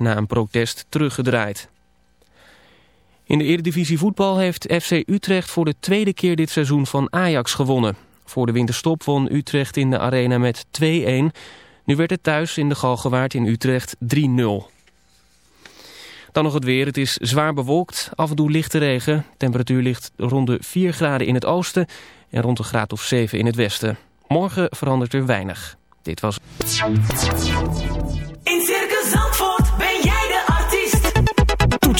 na een protest teruggedraaid. In de Eredivisie voetbal heeft FC Utrecht voor de tweede keer dit seizoen van Ajax gewonnen. Voor de winterstop won Utrecht in de arena met 2-1. Nu werd het thuis in de Galgenwaard in Utrecht 3-0. Dan nog het weer. Het is zwaar bewolkt, af en toe lichte regen. Temperatuur ligt rond de 4 graden in het oosten en rond een graad of 7 in het westen. Morgen verandert er weinig. Dit was... In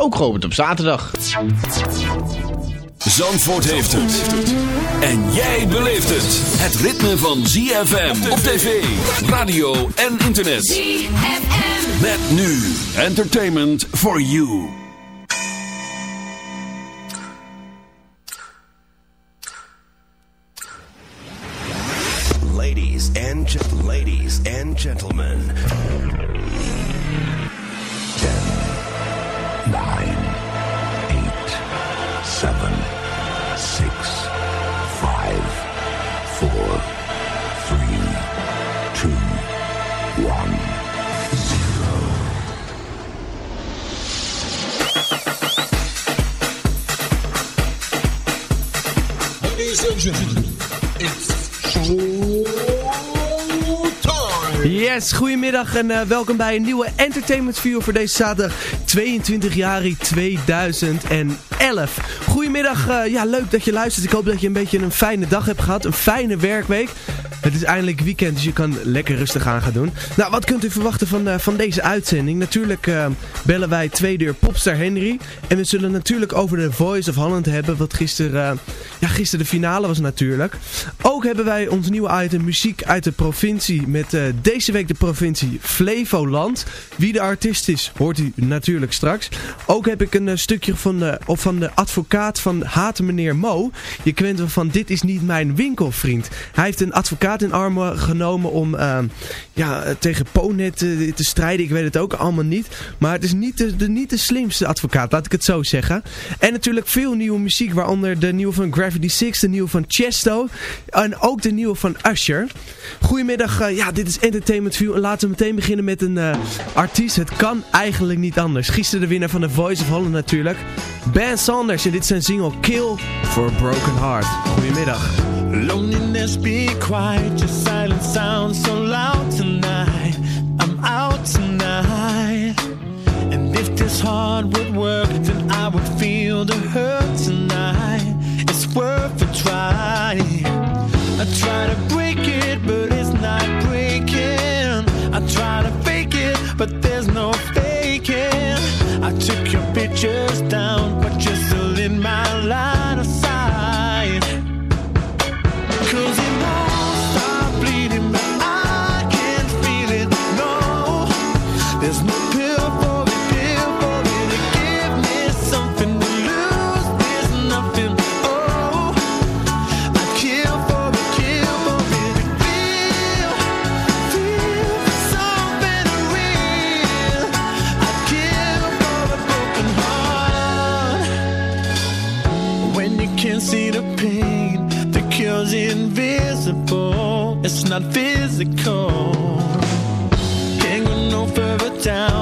ook geopend op zaterdag. Zandvoort heeft het. En jij beleeft het. Het ritme van ZFM op tv, radio en internet. ZFM. Met nu entertainment for you. En eh, welkom bij een nieuwe Entertainment View voor deze zaterdag 22 januari 2011. Goedemiddag, eh, ja leuk dat je luistert. Ik hoop dat je een beetje een fijne dag hebt gehad, een fijne werkweek. Het is eindelijk weekend, dus je kan lekker rustig aan gaan doen. Nou, wat kunt u verwachten van, eh, van deze uitzending? Natuurlijk eh, bellen wij tweede uur Popstar Henry. En we zullen natuurlijk over de Voice of Holland hebben, wat gisteren, eh, ja, gisteren de finale was natuurlijk. Ook hebben wij ons nieuwe item muziek uit de provincie met deze week de provincie Flevoland. Wie de artiest is, hoort u natuurlijk straks. Ook heb ik een stukje van, of van de advocaat van Haten meneer Mo. Je kent hem van Dit is niet mijn winkelvriend. Hij heeft een advocaat in armen genomen om eh, ja, tegen Ponet te, te strijden. Ik weet het ook allemaal niet. Maar het is niet de, niet de slimste advocaat, laat ik het zo zeggen. En natuurlijk veel nieuwe muziek, waaronder de nieuwe van Gravity Six, de nieuwe van Chesto en ook de nieuwe van Usher. Goedemiddag, eh, ja, dit is Entertainment View. En laten we meteen beginnen met een eh, artiest. Het kan eigenlijk niet anders. Gisteren de winnaar van The Voice of Holland natuurlijk. Ben Sanders en dit is zijn single Kill for a Broken Heart. Goedemiddag. Loneliness, be quiet. Your silence sounds so loud tonight. I'm out tonight. And if this heart would work, then I would feel the hurt tonight. It's worth a try. I try to break it, but it's not breaking. I try to fake it, but there's no faking. I took your pictures down, but you're still in my line of sight. Physical. Can't go no further down,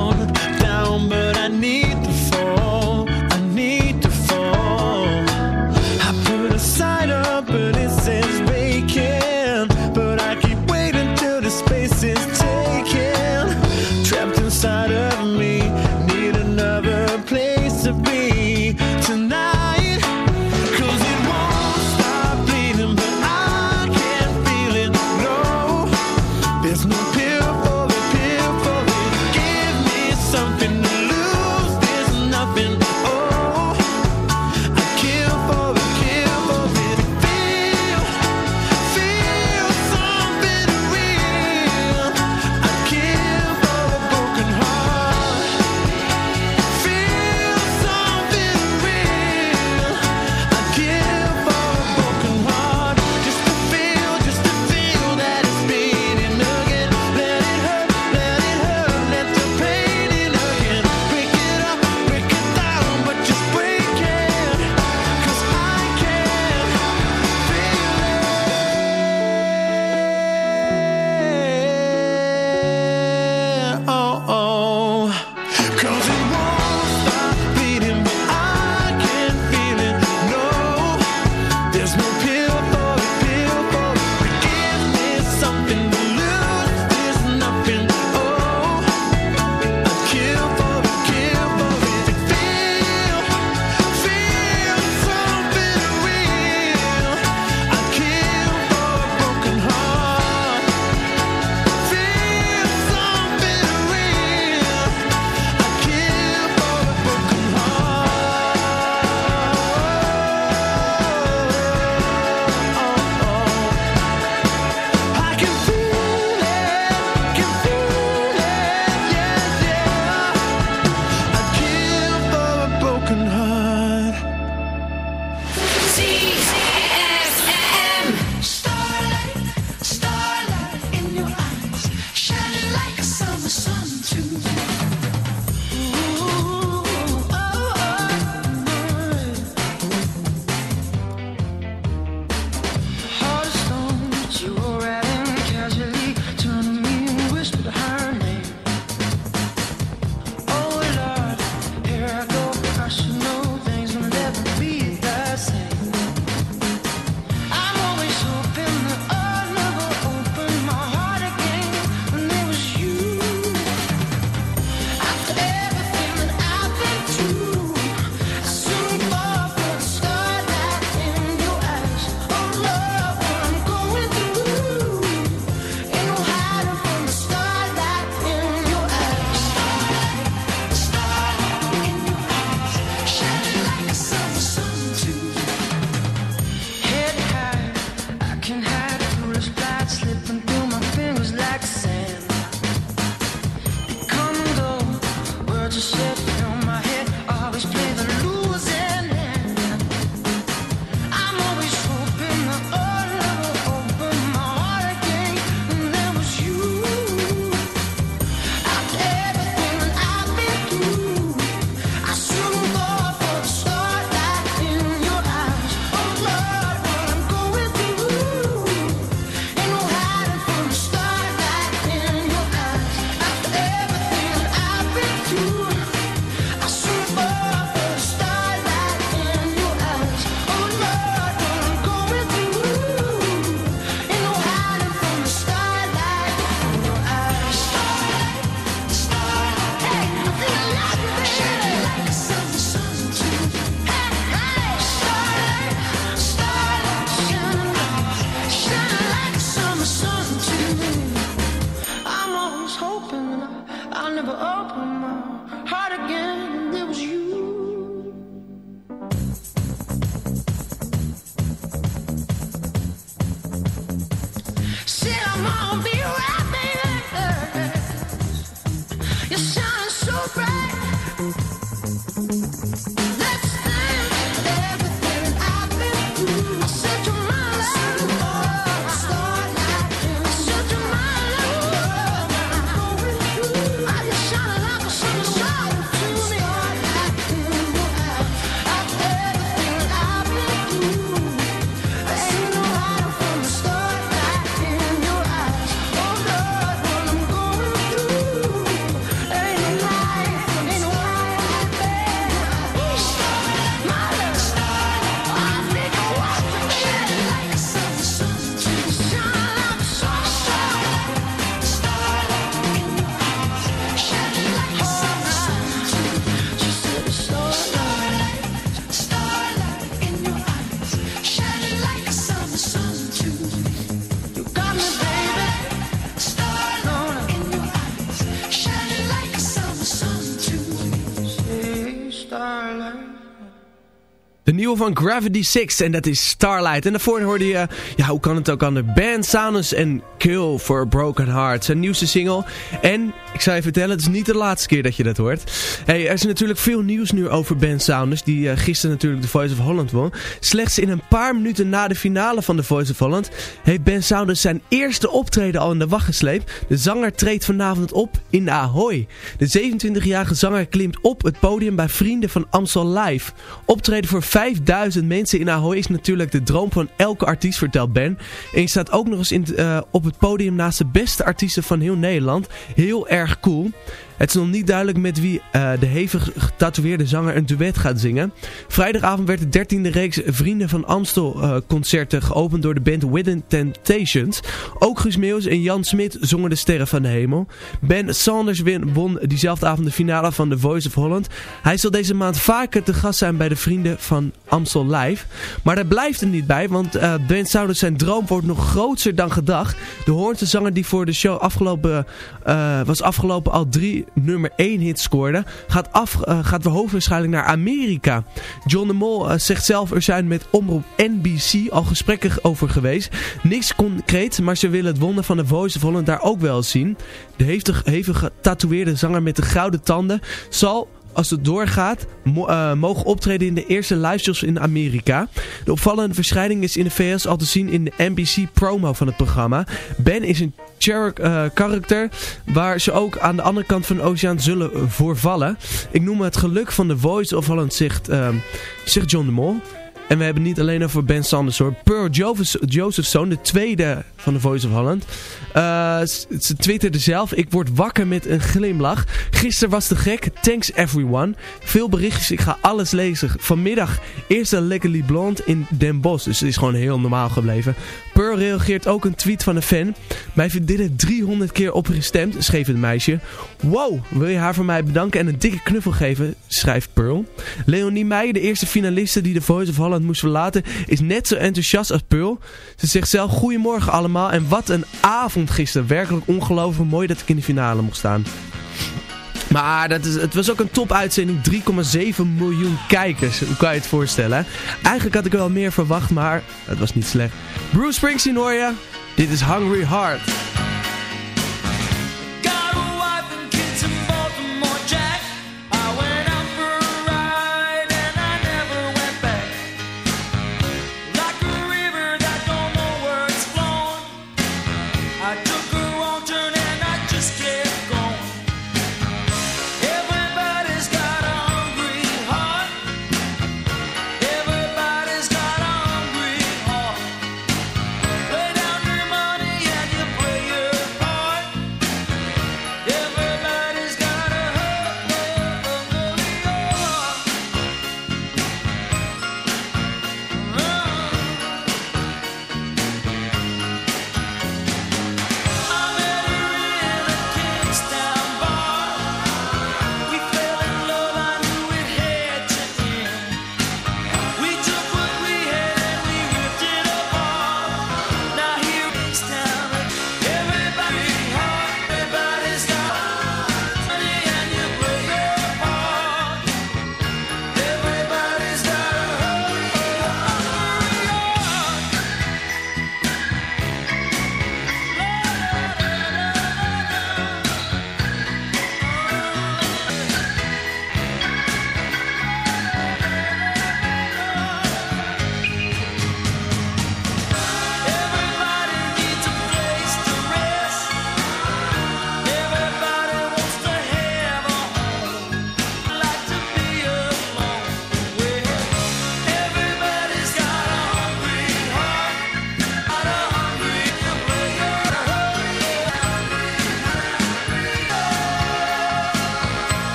van Gravity 6 en dat is Starlight. En daarvoor hoorde je, ja hoe kan het ook aan de band Sounders en Kill for Broken Heart. Zijn nieuwste single. En, ik zou je vertellen, het is niet de laatste keer dat je dat hoort. Hey, er is natuurlijk veel nieuws nu over Ben Sounders, die uh, gisteren natuurlijk de Voice of Holland won. Slechts in een paar minuten na de finale van de Voice of Holland heeft Ben Sounders zijn eerste optreden al in de wacht gesleept. De zanger treedt vanavond op in Ahoy. De 27-jarige zanger klimt op het podium bij Vrienden van Amstel Live. Optreden voor 5000 mensen in Ahoy is natuurlijk de droom van elke artiest, vertelt Ben. En je staat ook nog eens in, uh, op het podium naast de beste artiesten van heel Nederland. Heel erg erg cool. Het is nog niet duidelijk met wie uh, de hevig getatoeëerde zanger een duet gaat zingen. Vrijdagavond werd de dertiende reeks Vrienden van Amstel uh, concerten geopend door de band Within Temptations. Ook Guus Meeuws en Jan Smit zongen de sterren van de hemel. Ben Sanders won diezelfde avond de finale van The Voice of Holland. Hij zal deze maand vaker te gast zijn bij de Vrienden van Amstel Live. Maar daar blijft het niet bij, want uh, Ben Sanders zijn droom wordt nog groter dan gedacht. De Hoornse zanger die voor de show afgelopen, was afgelopen al drie nummer 1 hit scoorde, gaat, af, uh, gaat we hoogstwaarschijnlijk naar Amerika. John de Mol uh, zegt zelf, er zijn met omroep NBC al gesprekken over geweest. Niks concreet, maar ze willen het wonder van de Voice of Holland daar ook wel zien. De hevig, hevig getatoeëerde zanger met de gouden tanden zal als het doorgaat, mo uh, mogen optreden in de eerste liveshows in Amerika. De opvallende verschijning is in de VS al te zien in de NBC promo van het programma. Ben is een character uh, waar ze ook aan de andere kant van de oceaan zullen voorvallen. Ik noem het geluk van de Voice of Holland, zegt, uh, zegt John de Mol. En we hebben niet alleen over Ben Sanders hoor. Pearl Josephson, de tweede van de Voice of Holland. Uh, ze twitterde zelf. Ik word wakker met een glimlach. Gisteren was de gek. Thanks everyone. Veel berichtjes. Ik ga alles lezen. Vanmiddag eerste Legally Blonde in Den Bosch. Dus het is gewoon heel normaal gebleven. Pearl reageert ook een tweet van een fan. Mij vriendinnen 300 keer opgestemd, schreef het meisje. Wow, wil je haar voor mij bedanken en een dikke knuffel geven, schrijft Pearl. Leonie Meijer, de eerste finaliste die de Voice of Holland moest verlaten, is net zo enthousiast als Pearl. Ze zegt zelf, goedemorgen allemaal en wat een avond gisteren. Werkelijk ongelooflijk mooi dat ik in de finale mocht staan. Maar dat is, het was ook een top-uitzending. 3,7 miljoen kijkers. Hoe kan je het voorstellen? Eigenlijk had ik wel meer verwacht, maar het was niet slecht. Bruce Springsteen hoor je. Dit is Hungry Heart.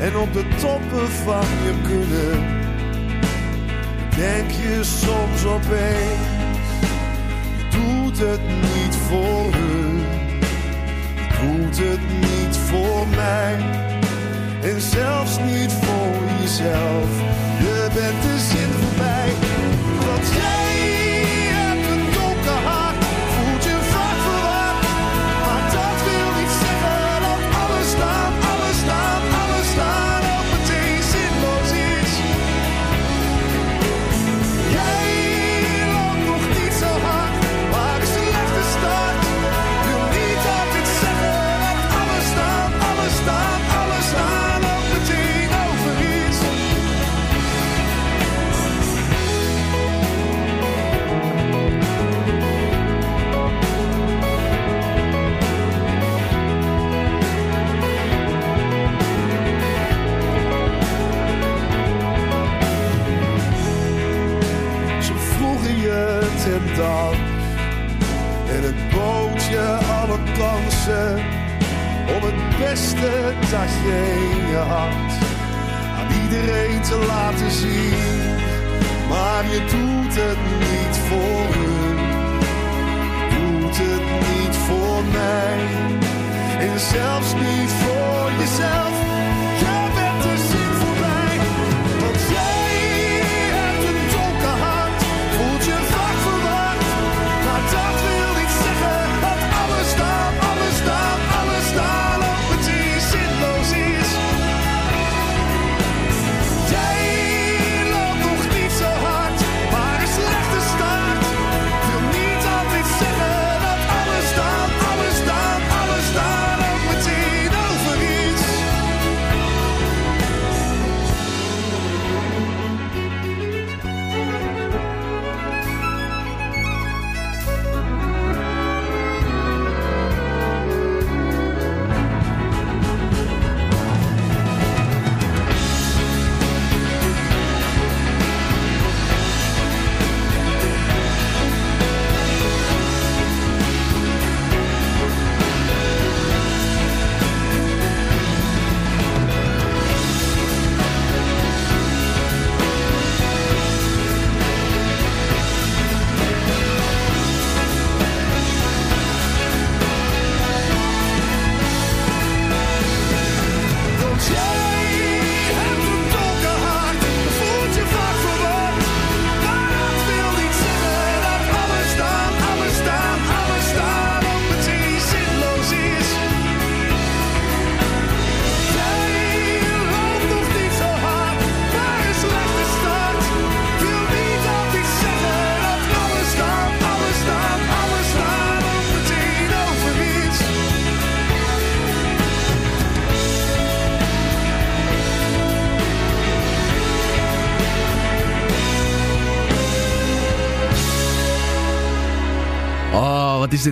en op de toppen van je kunnen. Denk je soms opeens, je doet het niet voor hun. Je doet het niet voor mij en zelfs niet voor jezelf. Je bent de zin voorbij, want jij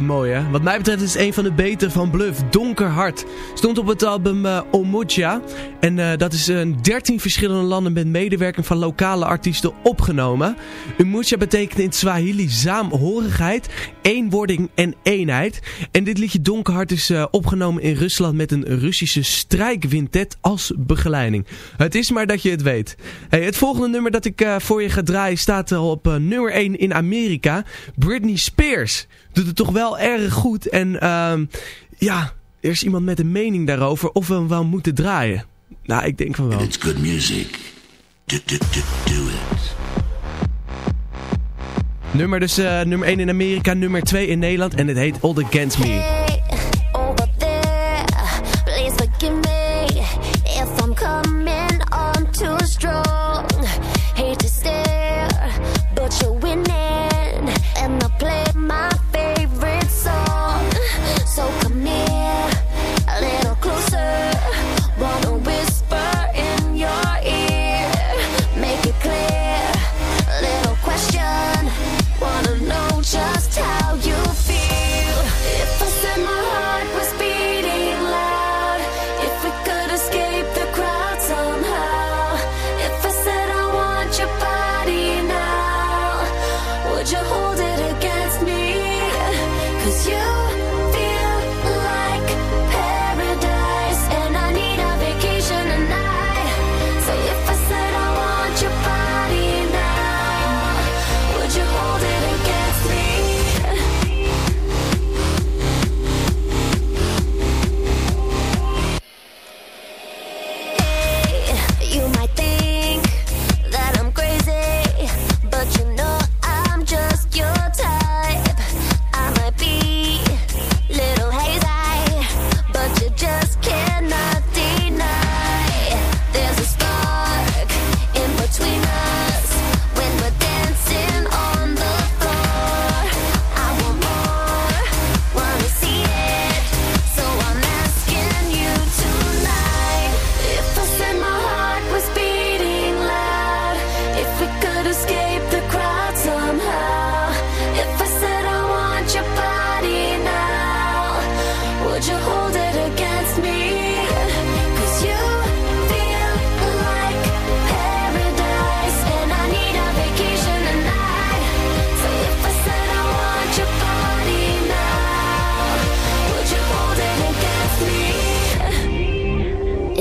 hè. Wat mij betreft is het een van de betere van Bluff. Donker Hart. Stond op het album eh Omoja. En eh, dat is in 13 verschillende landen met medewerking van lokale artiesten opgenomen. Umoja betekent in Swahili saamhorigheid, eenwording en eenheid. En dit liedje Donker Hart is eh, opgenomen in Rusland met een Russische strijkwintet als begeleiding. Het is maar dat je het weet. Hey, het volgende nummer dat ik eh, voor je ga draaien staat al op eh, nummer 1 in Amerika. Britney Spears doet het toch wel erg goed. En ehm, ja, er is iemand met een mening daarover of we hem wel moeten draaien. Nou, ik denk van wel. It's good music. Do, do, do, do it. Nummer dus eh, nummer 1 in Amerika, nummer 2 in Nederland. En het heet All Against Me.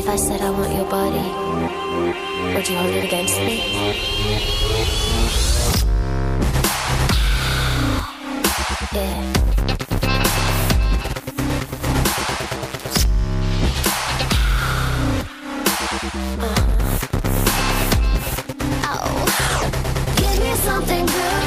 if I said I want your body? Would you hold it against me? Yeah. Uh. Oh. Give me something good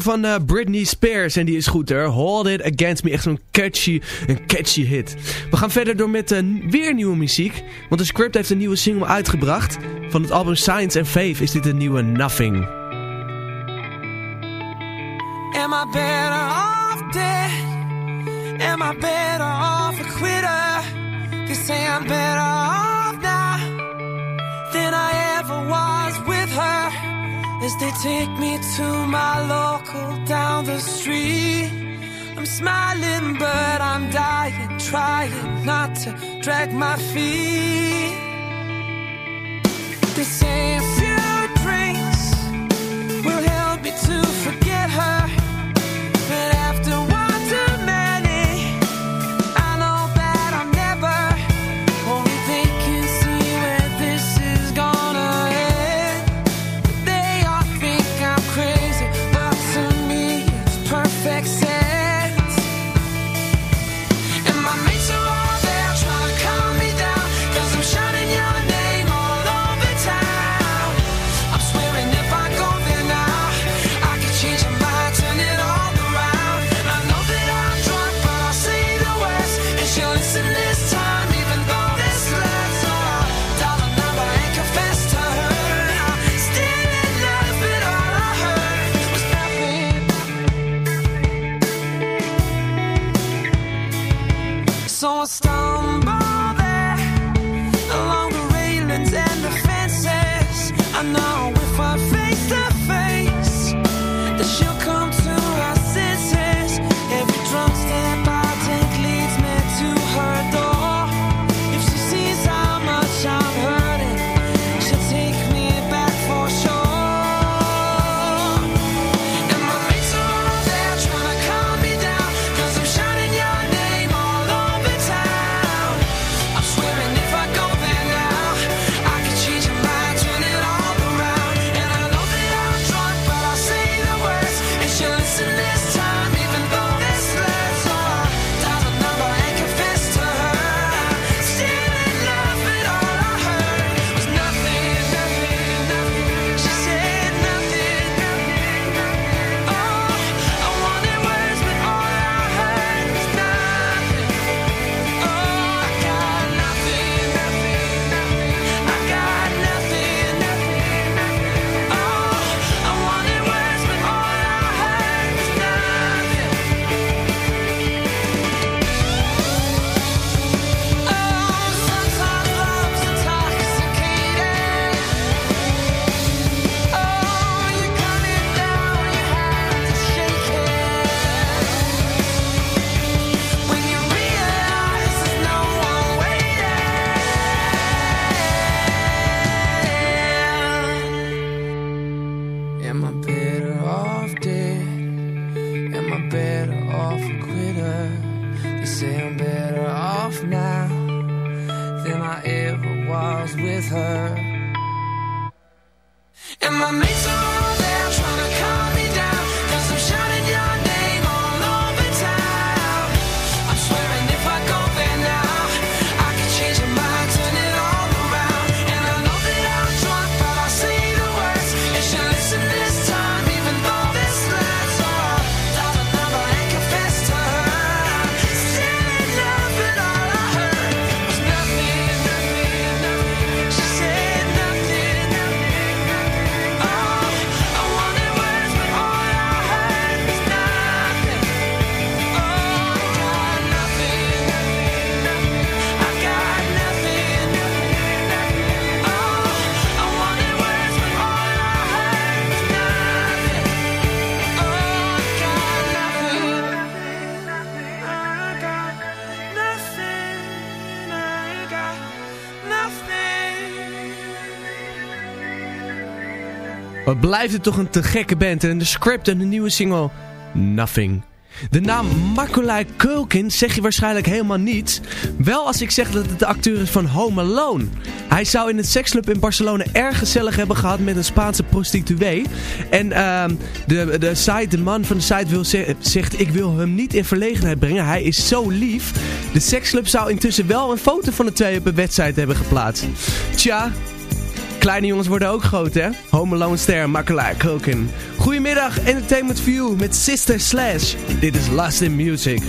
van eh, Britney Spears. En die is goed er. Hold It Against Me. Echt zo'n catchy, een catchy hit. We gaan verder door met uh, weer nieuwe muziek. Want de script heeft een nieuwe single uitgebracht. Van het album Science and Faith is dit een nieuwe Nothing. Am I better off dead? Am I better off a quitter? Say I'm better off as they take me to my local down the street. I'm smiling, but I'm dying, trying not to drag my feet. This ain't Wat blijft het toch een te gekke band en de script en de nieuwe single Nothing. De naam Makulai Kulkin zeg je waarschijnlijk helemaal niet. Wel als ik zeg dat het de acteur is van Home Alone. Hij zou in het seksclub in Barcelona erg gezellig hebben gehad met een Spaanse prostituee. En ehm, de, de, site, de man van de site wil zegt ik wil hem niet in verlegenheid brengen. Hij is zo lief. De seksclub zou intussen wel een foto van de twee op een website hebben geplaatst. Tja, Kleine jongens worden ook groot, hè? Home Alone ster Makelaar Koken. Goedemiddag, Entertainment View met Sister Slash. Dit is Last in Music.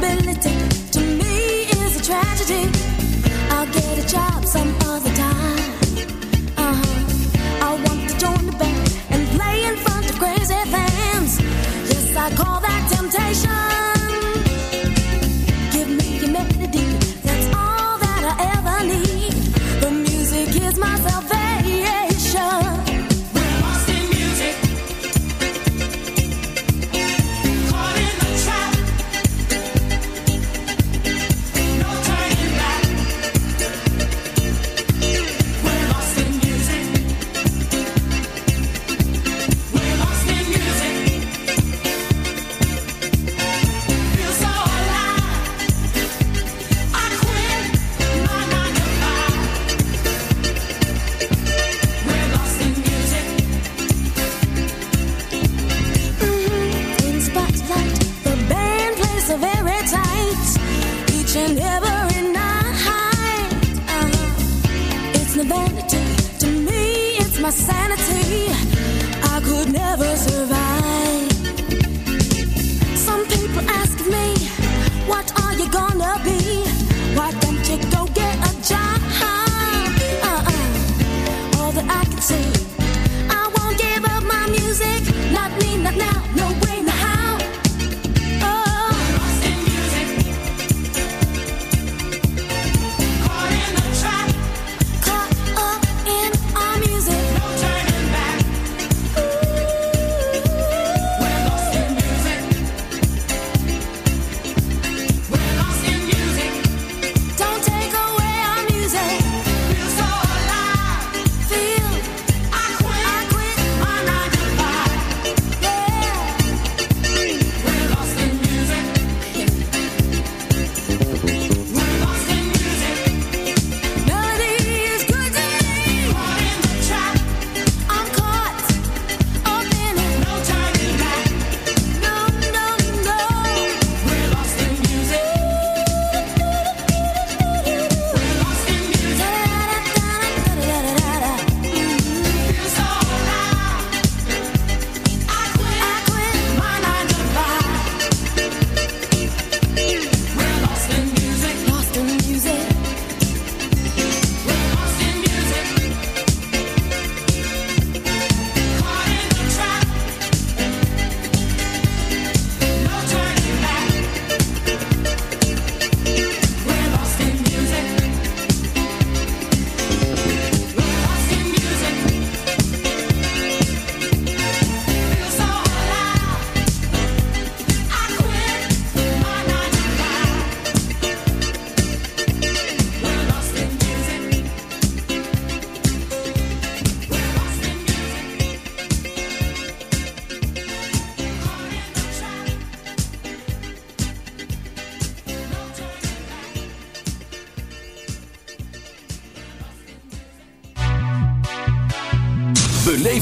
responsibility to me is a tragedy.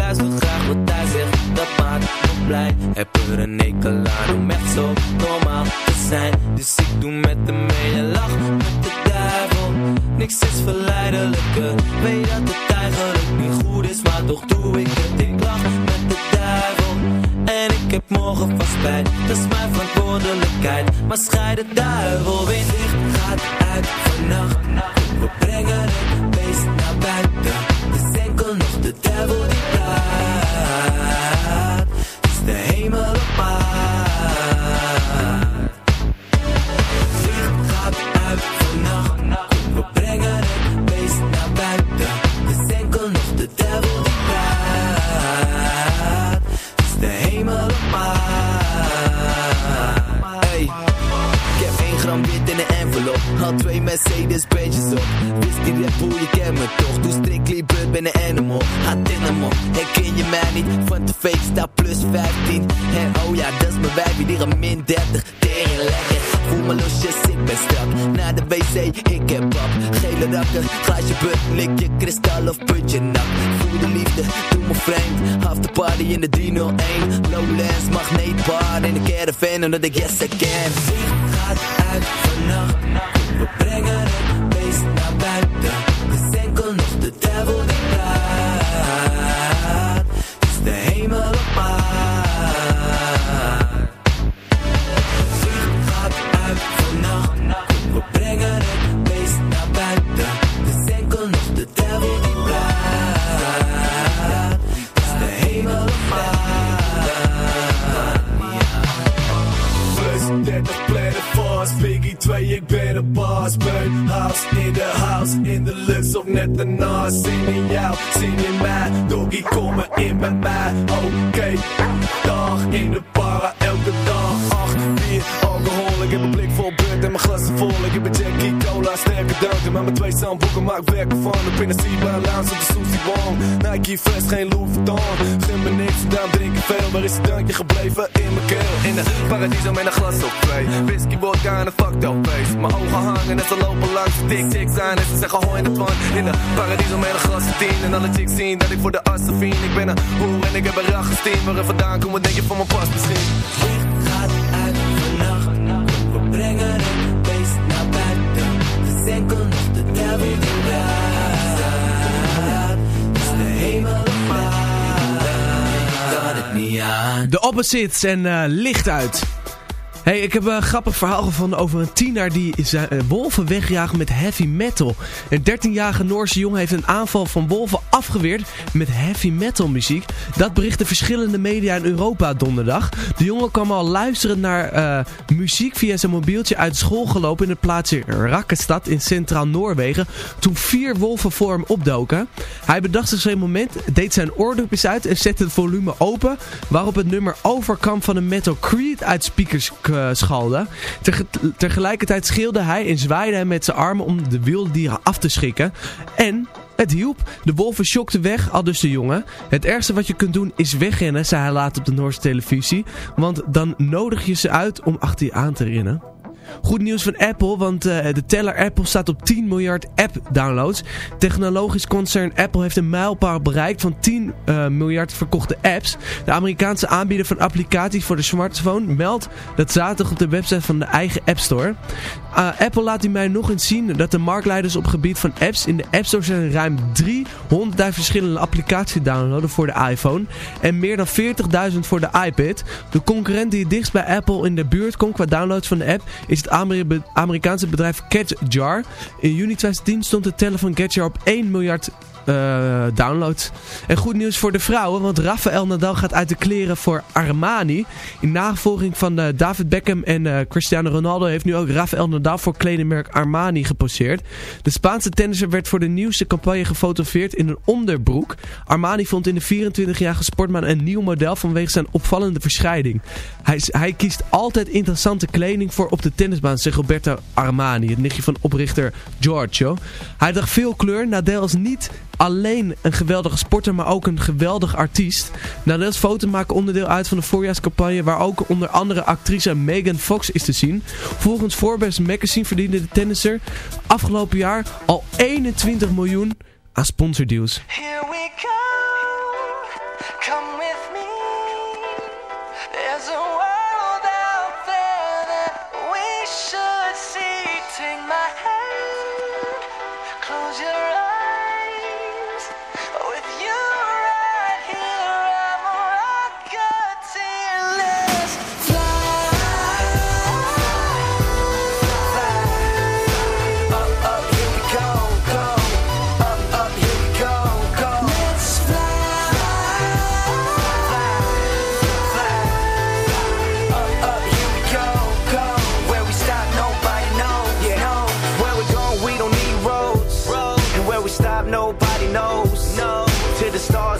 Luister graag wat hij zegt, dat maakt me blij. Heb er een hekel aan om echt zo normaal te zijn. Dus ik doe met hem mee en lach met de duivel. Niks is verleidelijker, weet dat het eigenlijk niet goed is, maar toch doe ik het. Ik lach met de duivel. En ik heb morgen vast spijt, dat is mijn verantwoordelijkheid. Maar scheid de duivel weer dicht, gaat uit vannacht. We brengen het beest naar buiten. Is enkel nog de duivel Had twee Mercedes Benj's op. Wist die Red je kent me toch? Doe strictly blood, ben een animal. Hem op, herken je mij niet? Van de fake staat plus 15 En oh ja, dat is mijn wijfie, die gaat min 30 Tegen lekker, voel me losjes, ik ben strak. Naar de wc, ik heb pap. Gele rakken, glaasje put, lik je kristal of putje nak. Voel de liefde, doe me vreemd. Half de party in de 301 Lowlands, magneetbar In de caravan, omdat ik yes I can. Gaat uit vannacht. We brengen het Biggie 2, ik ben een baas. Ben house in de house, in de lucht of net daarna. Zin in jou, zin in mij, doggy kom maar in bij mij. Oké, dag in de para, vol. Ik heb een Jackie Cola, sterke dranken. Met mijn twee zandboeken maak werk in de Seabound Lounge op de Susie Wong. Nike Fresh, geen Louis Vuitton. Gun me niks, daarom drink ik veel. Waar is het drankje gebleven? In mijn keel. In de paradiso met een glas op twee. Whisky, vodka en een fucked up face. Mijn ogen hangen en ze lopen langs de dik tik zijn. En ze zeggen hoi in het van. In de paradiso met een glas op tien. En alle chicks zien dat ik voor de assen vien. Ik ben een hoer en ik heb een rachesteam. Waar er vandaan komt, wat denk je van mijn pas misschien? gaat uit vannacht. We brengen. De duivel die praat. Het is de hemel op aard. Kan het niet aan. De Opposites en eh, licht uit. Hey, ik heb een grappig verhaal gevonden over een tiener die eh, wolven wegjaagt met heavy metal. Een 13-jarige Noorse jongen heeft een aanval van wolven afgeweerd met heavy metal muziek. Dat berichten verschillende media in Europa donderdag. De jongen kwam al luisteren naar eh, muziek via zijn mobieltje uit school gelopen in het plaatsje Rakkestad in centraal Noorwegen. Toen vier wolven voor hem opdoken. Hij bedacht zich zo'n moment, deed zijn oordopjes uit en zette het volume open. Waarop het nummer Overcome van de Metal Creed uit speakers schalde. Teg- tegelijkertijd schreeuwde hij en zwaaide hij met zijn armen om de wilde dieren af te schrikken. En het hielp. De wolven schokten weg, al dus de jongen. Het ergste wat je kunt doen is wegrennen, zei hij later op de Noorse televisie. Want dan nodig je ze uit om achter je aan te rennen. Goed nieuws van Apple, want eh, de teller Apple staat op 10 miljard app-downloads. Technologisch concern Apple heeft een mijlpaal bereikt van 10 eh, miljard verkochte apps. De Amerikaanse aanbieder van applicaties voor de smartphone meldt dat zaterdag op de website van de eigen App Store. Uh, Apple laat hiermee nog eens zien dat de marktleiders op gebied van apps in de App Store zijn ruim 300.000 verschillende applicaties downloaden voor de iPhone en meer dan 40.000 voor de iPad. De concurrent die het dichtst bij Apple in de buurt komt qua downloads van de app is het Ameri- Amerikaanse bedrijf CatJar. In juni 2010 stond de teller van CatJar op 1 miljard eh, download. En goed nieuws voor de vrouwen, want Rafael Nadal gaat uit de kleren voor Armani. In navolging van eh, David Beckham en eh, Cristiano Ronaldo heeft nu ook Rafael Nadal voor kledingmerk Armani geposeerd. De Spaanse tennisser werd voor de nieuwste campagne gefotografeerd in een onderbroek. Armani vond in de 24-jarige sportman een nieuw model vanwege zijn opvallende verscheiding. Hij, hij kiest altijd interessante kleding voor op de tennisbaan, zegt Roberto Armani, het nichtje van oprichter Giorgio. Hij draagt veel kleur. Nadal is niet alleen een geweldige sporter, maar ook een geweldig artiest. Nadal's foto maken onderdeel uit van de voorjaarscampagne, waar ook onder andere actrice Megan Fox is te zien. Volgens Forbes magazine verdiende de tennisser afgelopen jaar al 21 miljoen aan sponsordeals.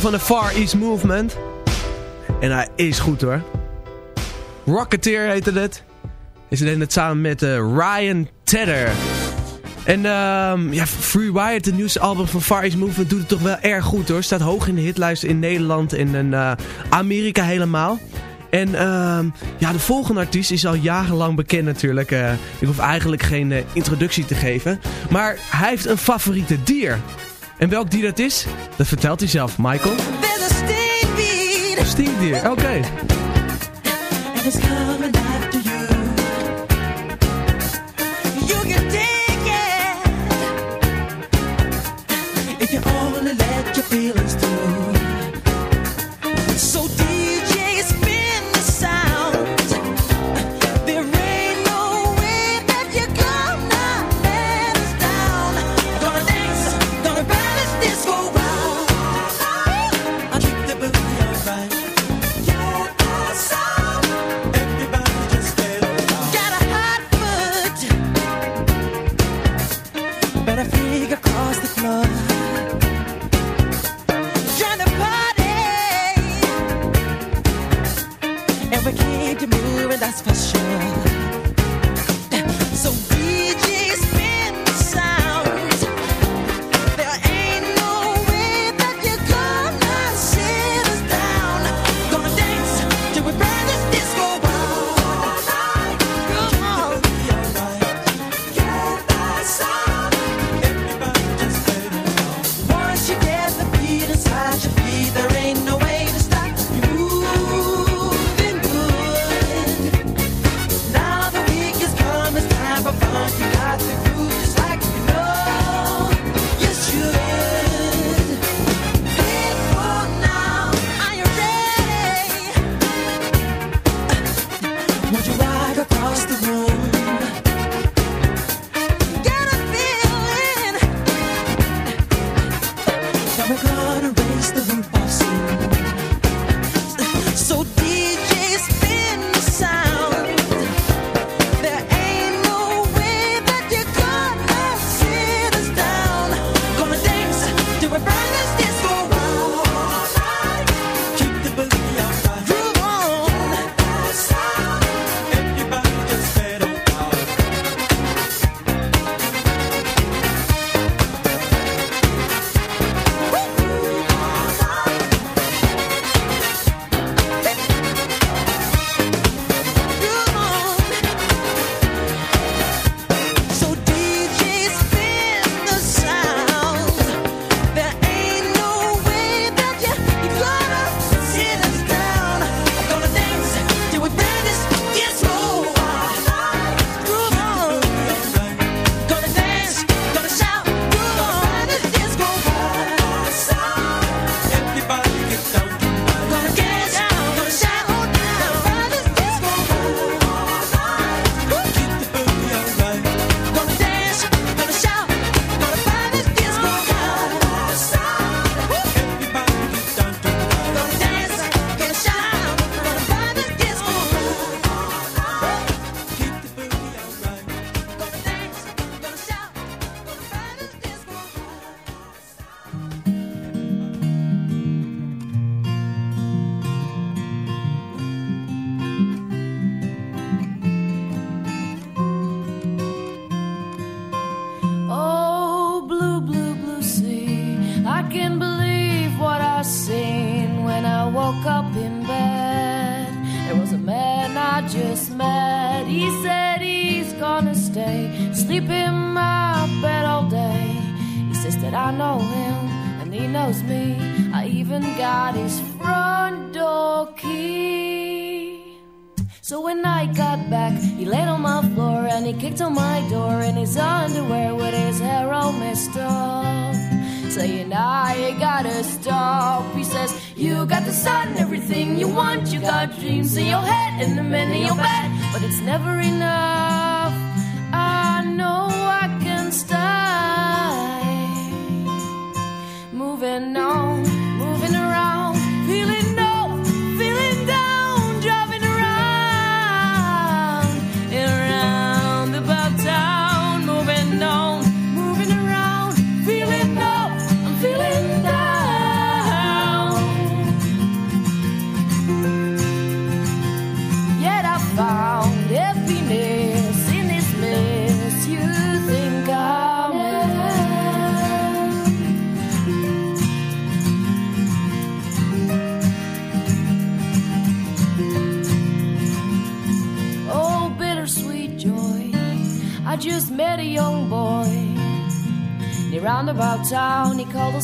Van de Far East Movement. En hij is goed hoor. Rocketeer heette het. En ze deden het samen met eh, Ryan Tedder. En ehm ja, Free Wired, het nieuwste album van Far East Movement, doet het toch wel erg goed hoor. Staat hoog in de hitlijst in Nederland en in eh, Amerika helemaal. En ehm, ja, de volgende artiest is al jarenlang bekend natuurlijk. Eh, ik hoef eigenlijk geen introductie te geven. Maar hij heeft een favoriete dier. En welk dier dat is, dat vertelt hij zelf. Michael? Stinkdier, oké.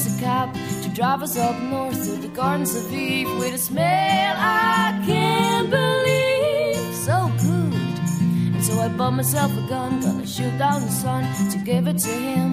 a cab to drive us up north to the gardens of Eve with a smell I can't believe. So good. And so I bought myself a gun, gonna shoot down the sun to give it to him.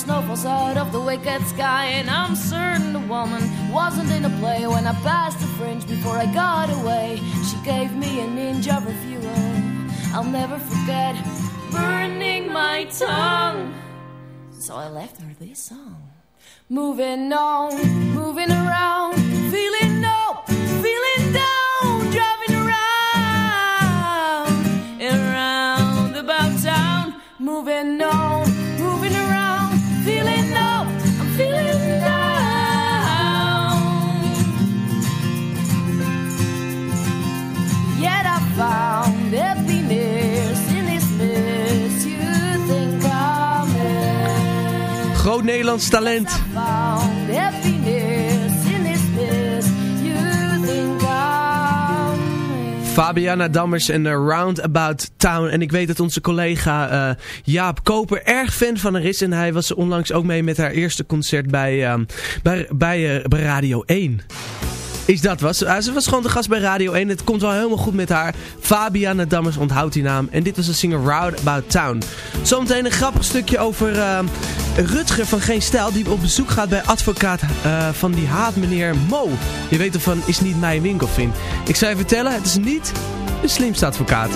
snow falls out of the wicked sky. And I'm certain the woman wasn't in a play when I passed the fringe before I got away. She gave me a ninja refuel. I'll never forget burning my tongue. So I left her this song. Moving on, moving around, feeling up, feeling down, driving around, around about town, moving on. Nederlands talent. Fabiana Dammers en Roundabout Town. En ik weet dat onze collega eh, Jaap Koper erg fan van haar is. En hij was onlangs ook mee met haar eerste concert bij, eh, bij, bij, eh, bij Radio 1. Is dat was. Ah, ze was gewoon de gast bij Radio 1. Het komt wel helemaal goed met haar. Fabiana Dammers onthoudt die naam. En dit was de singer Round About Town. Zometeen een grappig stukje over eh, Rutger van Geen Stijl. Die op bezoek gaat bij advocaat eh, van die haat meneer Mo. Je weet ervan, is niet mijn winkelvriend. Ik zou je vertellen, het is niet de slimste advocaat.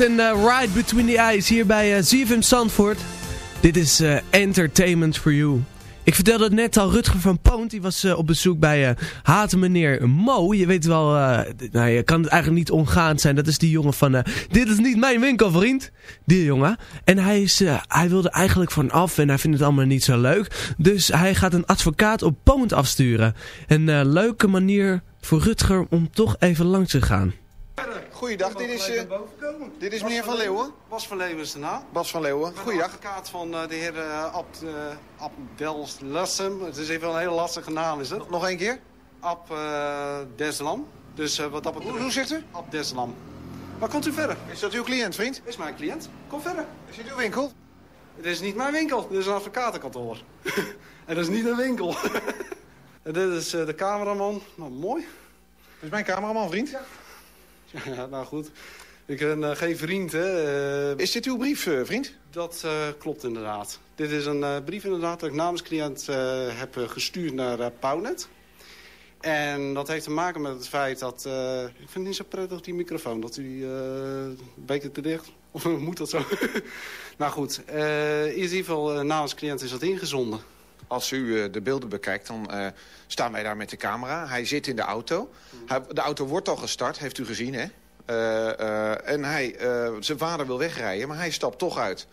En uh, Ride Between the Eyes hier bij uh, ZFM Zandvoort. Dit is uh, Entertainment for You. Ik vertelde het net al, Rutger van Poont die was uh, op bezoek bij Hate meneer Mo. Je weet wel, nou, je kan het eigenlijk niet ongaand zijn. Dat is die jongen van, dit is niet mijn winkel vriend. Die jongen. En hij, is, hij wilde eigenlijk van af en hij vindt het allemaal niet zo leuk. Dus hij gaat een advocaat op Poont afsturen. Een leuke manier voor Rutger om toch even langs te gaan. Goeiedag, dit is, eh, dit is meneer Van Leeuwen. Bas van Leeuwen is de naam. Bas van Leeuwen, goeiedag. advocaat van eh, de heer uh, uh, Abdelassem. Het is even een hele lastige naam, is het? Nog één keer? Ab eh, Deslam. Dus eh, wat dat betreft... Hoe, hoe zegt u? Ab Deslam. Maar komt u verder? Is dat uw cliënt, vriend? Is mijn cliënt. Kom verder. Is dit uw winkel? Het is niet mijn winkel. Dit is een advocatenkantoor. en dat is niet een winkel. en dit is eh, de cameraman. Nou, mooi. Dat is mijn cameraman, vriend. Ja, nou goed. Ik ben eh, geen vriend, hè. Eh, Is dit uw brief, eh, vriend? Dat klopt inderdaad. Dit is een brief inderdaad dat ik namens cliënt heb gestuurd naar Pownet. En dat heeft te maken met het feit dat... ik vind het niet zo prettig, die microfoon. Dat u beetje te dicht... Of moet dat zo? nou goed, in ieder geval namens cliënt is dat ingezonden. Als u eh, de beelden bekijkt, dan eh, staan wij daar met de camera. Hij zit in de auto. Hij, de auto wordt al gestart, heeft u gezien, hè? Eh, en hij, zijn vader wil wegrijden, maar hij stapt toch uit.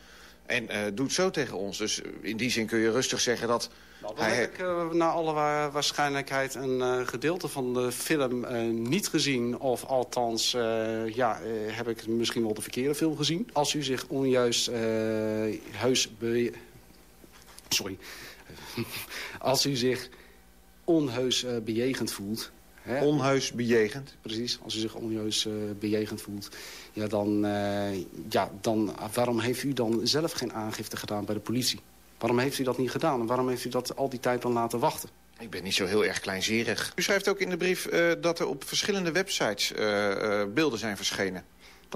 En doet zo tegen ons. Dus in die zin kun je rustig zeggen dat... Dan hij, heb ik naar alle wa- waarschijnlijkheid een gedeelte van de film niet gezien. Of althans, ja, heb ik misschien wel de verkeerde film gezien. Als u zich onjuist heus... be- Sorry. Als u zich onheus eh, bejegend voelt... Hè, Onheus bejegend? Precies, als u zich onheus eh, bejegend voelt... Ja, dan, eh, ja, dan, waarom heeft u dan zelf geen aangifte gedaan bij de politie? Waarom heeft u dat niet gedaan? En waarom heeft u dat al die tijd dan laten wachten? Ik ben niet zo heel erg kleinzerig. U schrijft ook in de brief eh, dat er op verschillende websites eh, eh, beelden zijn verschenen.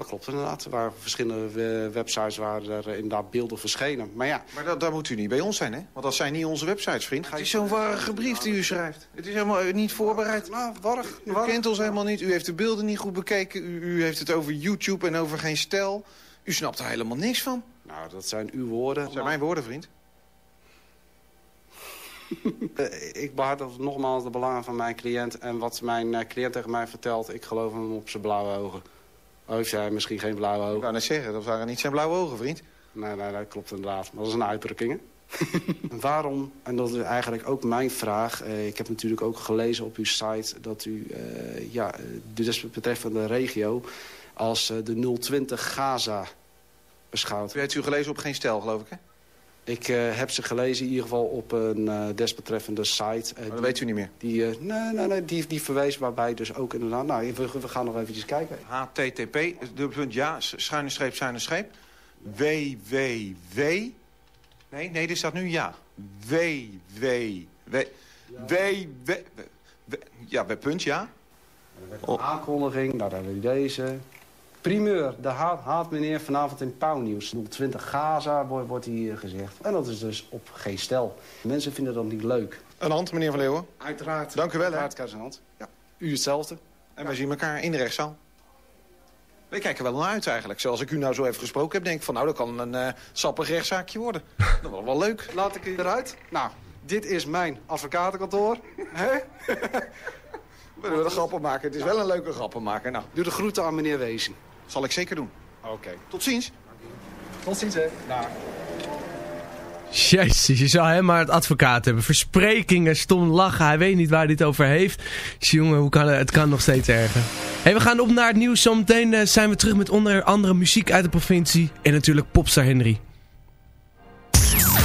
Dat klopt inderdaad. Er waren verschillende websites waar er inderdaad beelden verschenen. Maar ja, Maar dat, daar moet u niet bij ons zijn, hè? Want dat zijn niet onze websites, vriend. Het is zo'n warrige brief die u schrijft. Het is helemaal eh, niet voorbereid. Nou, warrig. U kent ons helemaal niet. U heeft de beelden niet goed bekeken. U, u heeft het over YouTube en over geen stijl. U snapt er helemaal niks van. nou, dat zijn uw woorden. Dat zijn mijn woorden, vriend. Eh, ik behartig nogmaals de belangen van mijn cliënt. En wat mijn eh, cliënt tegen mij vertelt, ik geloof hem op zijn blauwe ogen. Oh, heeft hij misschien geen blauwe Ik ogen? wou net zeggen, dat waren niet zijn blauwe ogen, vriend. Nee, nee, dat klopt inderdaad. Maar dat is een uitdrukking, hè? Waarom, en dat is eigenlijk ook mijn vraag... eh, ik heb natuurlijk ook gelezen op uw site... dat u eh, ja, de desbetreffende regio als eh, de 020 Gaza beschouwt. U heeft u gelezen op geen stijl, geloof ik, hè? Ik eh, heb ze gelezen in ieder geval op een eh, desbetreffende site. Maar dat weet u niet meer. Die, eh, nee, nee, nee, die, die verwees waarbij dus ook inderdaad... Nou, we, we gaan nog eventjes kijken. HTTP, dubbelpunt ja, schuine streep, schuine streep. WWW. Nee, nee, er staat nu ja. WWW. WW. Ja, bij punt ja. Aankondiging, nou, dan hebben we deze. Primeur, de haat, haat meneer vanavond in Pauwnieuws. 020 Gaza wordt, wordt hier gezegd. En dat is dus op geen stel. Mensen vinden dat niet leuk. Een hand, meneer Van Leeuwen. Uiteraard. Dank u wel, hè. Uiteraard, hand. Ja. U hetzelfde. En wij zien elkaar in de rechtszaal. We kijken wel naar uit eigenlijk. Zoals ik u nou zo even gesproken heb, denk ik van nou, dat kan een eh, sappig rechtszaakje worden. Dat wordt wel leuk. Laat ik u eruit. Nou, dit is mijn advocatenkantoor. Hè? We willen een grappen maken. Het is wel een leuke grappen maken. Nou, Doe de groeten aan meneer Wezen. Zal ik zeker doen. Oké. Tot ziens. Tot ziens, hè. Nou. Jezus, je zou hem maar het advocaat hebben. Versprekingen, stom lachen. Hij weet niet waar hij het over heeft. Dus jongen, hoe kan het? het kan nog steeds erger. Hey, we gaan op naar het nieuws. Zometeen eh, zijn we terug met onder andere muziek uit de provincie. En natuurlijk Popstar Henry.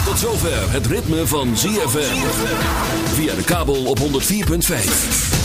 Tot zover het ritme van ZFM. Via de kabel op 104.5.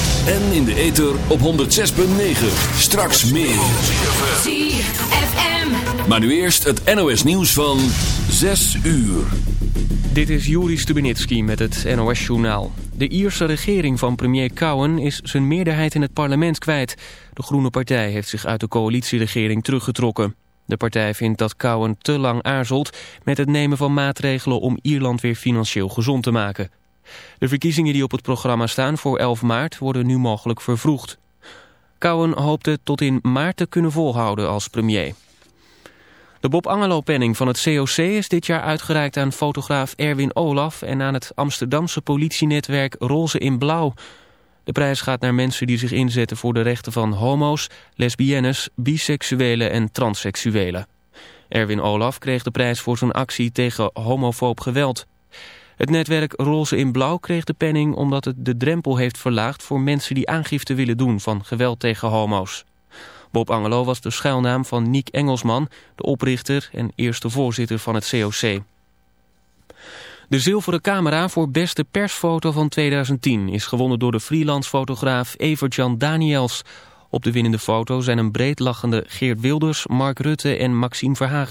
En in de ether op 106.9. Straks meer. ZFM. Maar nu eerst het NOS nieuws van 6 uur. Dit is Juri Stubenitski met het NOS-journaal. De Ierse regering van premier Cowen is zijn meerderheid in het parlement kwijt. De Groene Partij heeft zich uit de coalitieregering teruggetrokken. De partij vindt dat Cowen te lang aarzelt met het nemen van maatregelen om Ierland weer financieel gezond te maken. De verkiezingen die op het programma staan voor 11 maart worden nu mogelijk vervroegd. Cowen hoopte tot in maart te kunnen volhouden als premier. De Bob Angelo-penning van het COC is dit jaar uitgereikt aan fotograaf Erwin Olaf... en aan het Amsterdamse politienetwerk Roze in Blauw. De prijs gaat naar mensen die zich inzetten voor de rechten van homo's, lesbiennes, biseksuelen en transseksuelen. Erwin Olaf kreeg de prijs voor zijn actie tegen homofoob geweld. Het netwerk Roze in Blauw kreeg de penning omdat het de drempel heeft verlaagd... voor mensen die aangifte willen doen van geweld tegen homo's. Bob Angelo was de schuilnaam van Niek Engelsman, de oprichter en eerste voorzitter van het COC. De zilveren camera voor beste persfoto van 2010 is gewonnen door de freelance fotograaf Evert-Jan Daniels. Op de winnende foto zijn een breedlachende Geert Wilders, Mark Rutte en Maxime Verhagen.